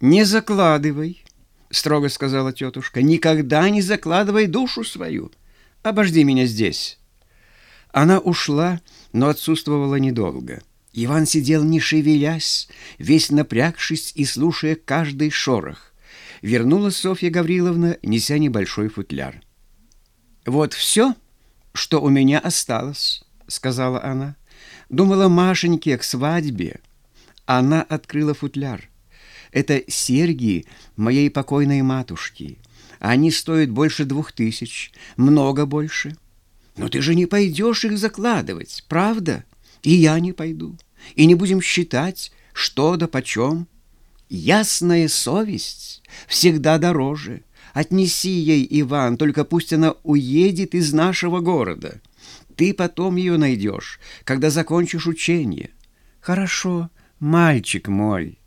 «Не закладывай», — строго сказала тетушка, — «никогда не закладывай душу свою. Обожди меня здесь». Она ушла, но отсутствовала недолго. Иван сидел, не шевелясь, весь напрягшись и слушая каждый шорох. Вернулась Софья Гавриловна, неся небольшой футляр. «Вот все, что у меня осталось», — сказала она. «Думала Машеньке к свадьбе». Она открыла футляр. «Это серьги моей покойной матушки. Они стоят больше двух тысяч, много больше. Но ты же не пойдешь их закладывать, правда?» И я не пойду. И не будем считать, что да почем. Ясная совесть всегда дороже. Отнеси ей, Иван, только пусть она уедет из нашего города. Ты потом ее найдешь, когда закончишь учение. Хорошо, мальчик мой.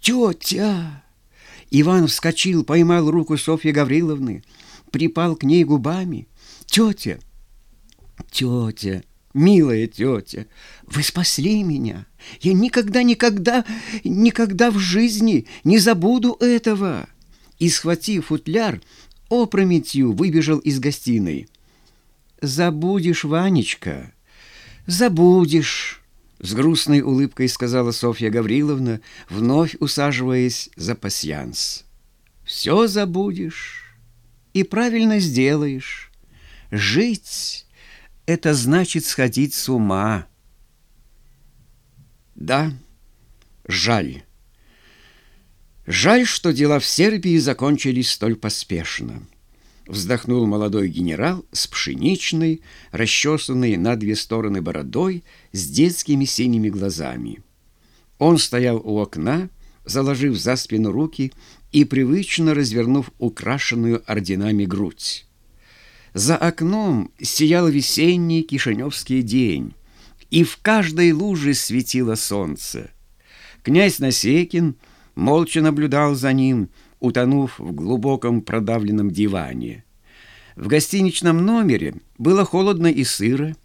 Тетя! Иван вскочил, поймал руку Софьи Гавриловны, припал к ней губами. Тетя! Тетя! Милая тетя, вы спасли меня. Я никогда, никогда, никогда в жизни не забуду этого. И, схватив футляр, опрометью выбежал из гостиной. «Забудешь, Ванечка, забудешь», — с грустной улыбкой сказала Софья Гавриловна, вновь усаживаясь за пасьянс. «Все забудешь и правильно сделаешь. Жить...» это значит сходить с ума. Да, жаль. Жаль, что дела в Сербии закончились столь поспешно. Вздохнул молодой генерал с пшеничной, расчесанной на две стороны бородой, с детскими синими глазами. Он стоял у окна, заложив за спину руки и привычно развернув украшенную орденами грудь. За окном сиял весенний кишиневский день, и в каждой луже светило солнце. Князь Насекин молча наблюдал за ним, утонув в глубоком продавленном диване. В гостиничном номере было холодно и сыро.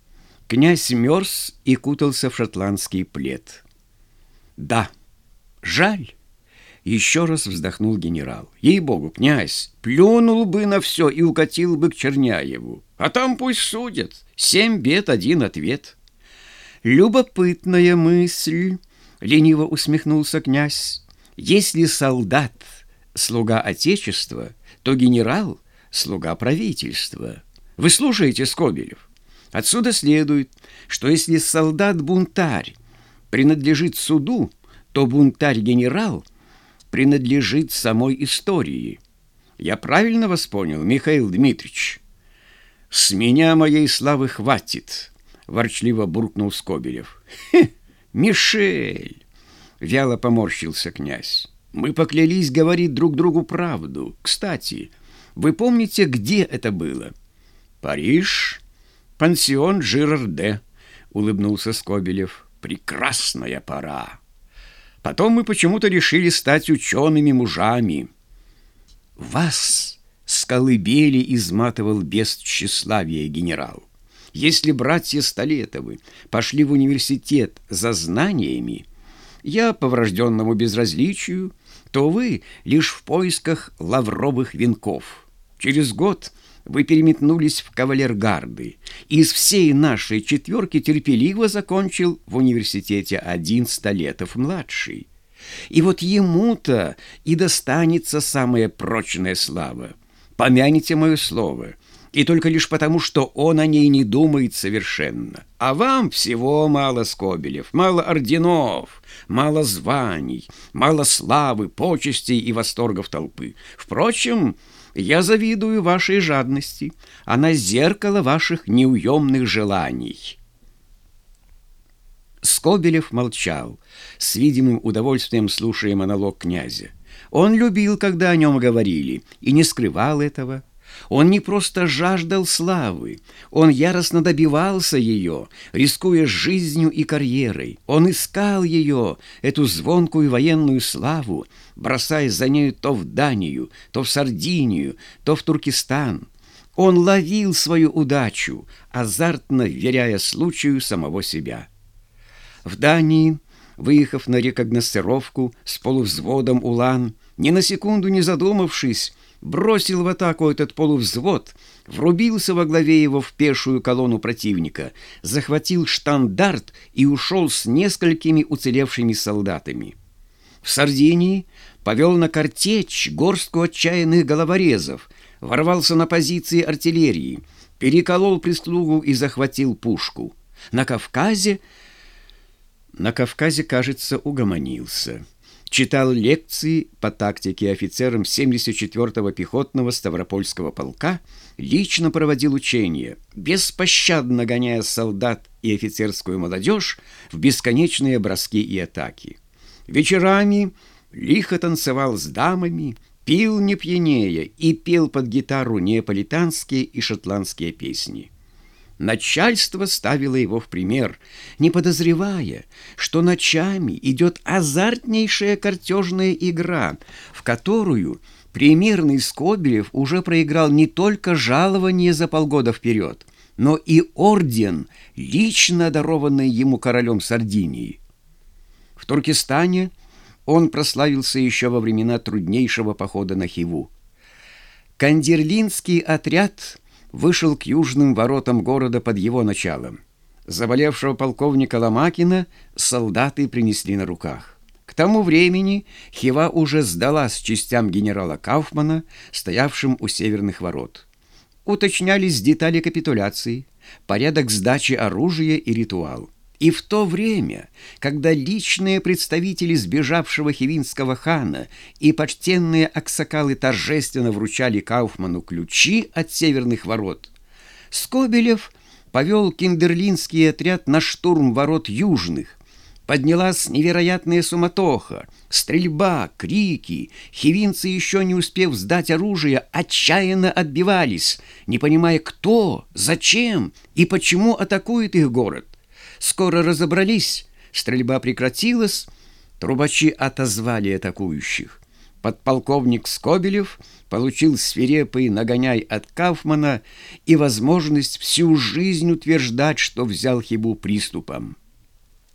Князь мерз и кутался в шотландский плед. «Да, жаль». Еще раз вздохнул генерал. Ей-богу, князь, плюнул бы на все и укатил бы к Черняеву. А там пусть судят. Семь бед, один ответ. Любопытная мысль, лениво усмехнулся князь. Если солдат — слуга Отечества, то генерал — слуга правительства. Вы слушаете, Скобелев? Отсюда следует, что если солдат-бунтарь принадлежит суду, то бунтарь-генерал — принадлежит самой истории. Я правильно вас понял, Михаил Дмитриевич? С меня моей славы хватит, ворчливо буркнул Скобелев. Хе, Мишель! Вяло поморщился князь. Мы поклялись говорить друг другу правду. Кстати, вы помните, где это было? Париж, пансион Жирарде, улыбнулся Скобелев. Прекрасная пора. Потом мы почему-то решили стать учеными мужами. Вас с изматывал без тщеславия генерал. Если братья Столетовы пошли в университет за знаниями, я по врожденному безразличию, то вы лишь в поисках лавровых венков. Через год – вы переметнулись в кавалергарды. Из всей нашей четверки терпеливо закончил в университете один Столетов-младший. И вот ему-то и достанется самая прочная слава. Помяните мое слово. И только лишь потому, что он о ней не думает совершенно. А вам всего мало, Скобелев, мало орденов, мало званий, мало славы, почестей и восторгов толпы. Впрочем, я завидую вашей жадности. Она зеркало ваших неуемных желаний». Скобелев молчал, с видимым удовольствием слушая монолог князя. Он любил, когда о нем говорили, и не скрывал этого. Он не просто жаждал славы, он яростно добивался ее, рискуя жизнью и карьерой. Он искал ее, эту звонкую военную славу, бросаясь за нею то в Данию, то в Сардинию, то в Туркестан. Он ловил свою удачу, азартно веряя случаю самого себя. В Дании выехав на рекогносцировку с полувзводом улан, ни на секунду не задумавшись, бросил в атаку этот полувзвод, врубился во главе его в пешую колонну противника, захватил штандарт и ушел с несколькими уцелевшими солдатами. В Сардинии повел на картечь горстку отчаянных головорезов, ворвался на позиции артиллерии, переколол прислугу и захватил пушку. На Кавказе... На Кавказе, кажется, угомонился читал лекции по тактике офицерам 74-го пехотного Ставропольского полка, лично проводил учения, беспощадно гоняя солдат и офицерскую молодежь в бесконечные броски и атаки. Вечерами лихо танцевал с дамами, пил не пьянее и пел под гитару неаполитанские и шотландские песни. Начальство ставило его в пример, не подозревая, что ночами идет азартнейшая картежная игра, в которую примерный Скобелев уже проиграл не только жалование за полгода вперед, но и орден, лично дарованный ему королем Сардинии. В Туркестане он прославился еще во времена труднейшего похода на Хиву. Кандерлинский отряд – вышел к южным воротам города под его началом. Заболевшего полковника Ломакина солдаты принесли на руках. К тому времени Хива уже сдалась частям генерала Кауфмана, стоявшим у северных ворот. Уточнялись детали капитуляции, порядок сдачи оружия и ритуал. И в то время, когда личные представители сбежавшего хивинского хана и почтенные аксакалы торжественно вручали Кауфману ключи от северных ворот, Скобелев повел киндерлинский отряд на штурм ворот южных. Поднялась невероятная суматоха, стрельба, крики. Хивинцы, еще не успев сдать оружие, отчаянно отбивались, не понимая, кто, зачем и почему атакует их город. Скоро разобрались, стрельба прекратилась, трубачи отозвали атакующих. Подполковник Скобелев получил свирепый нагоняй от Кауфмана и возможность всю жизнь утверждать, что взял Хибу приступом.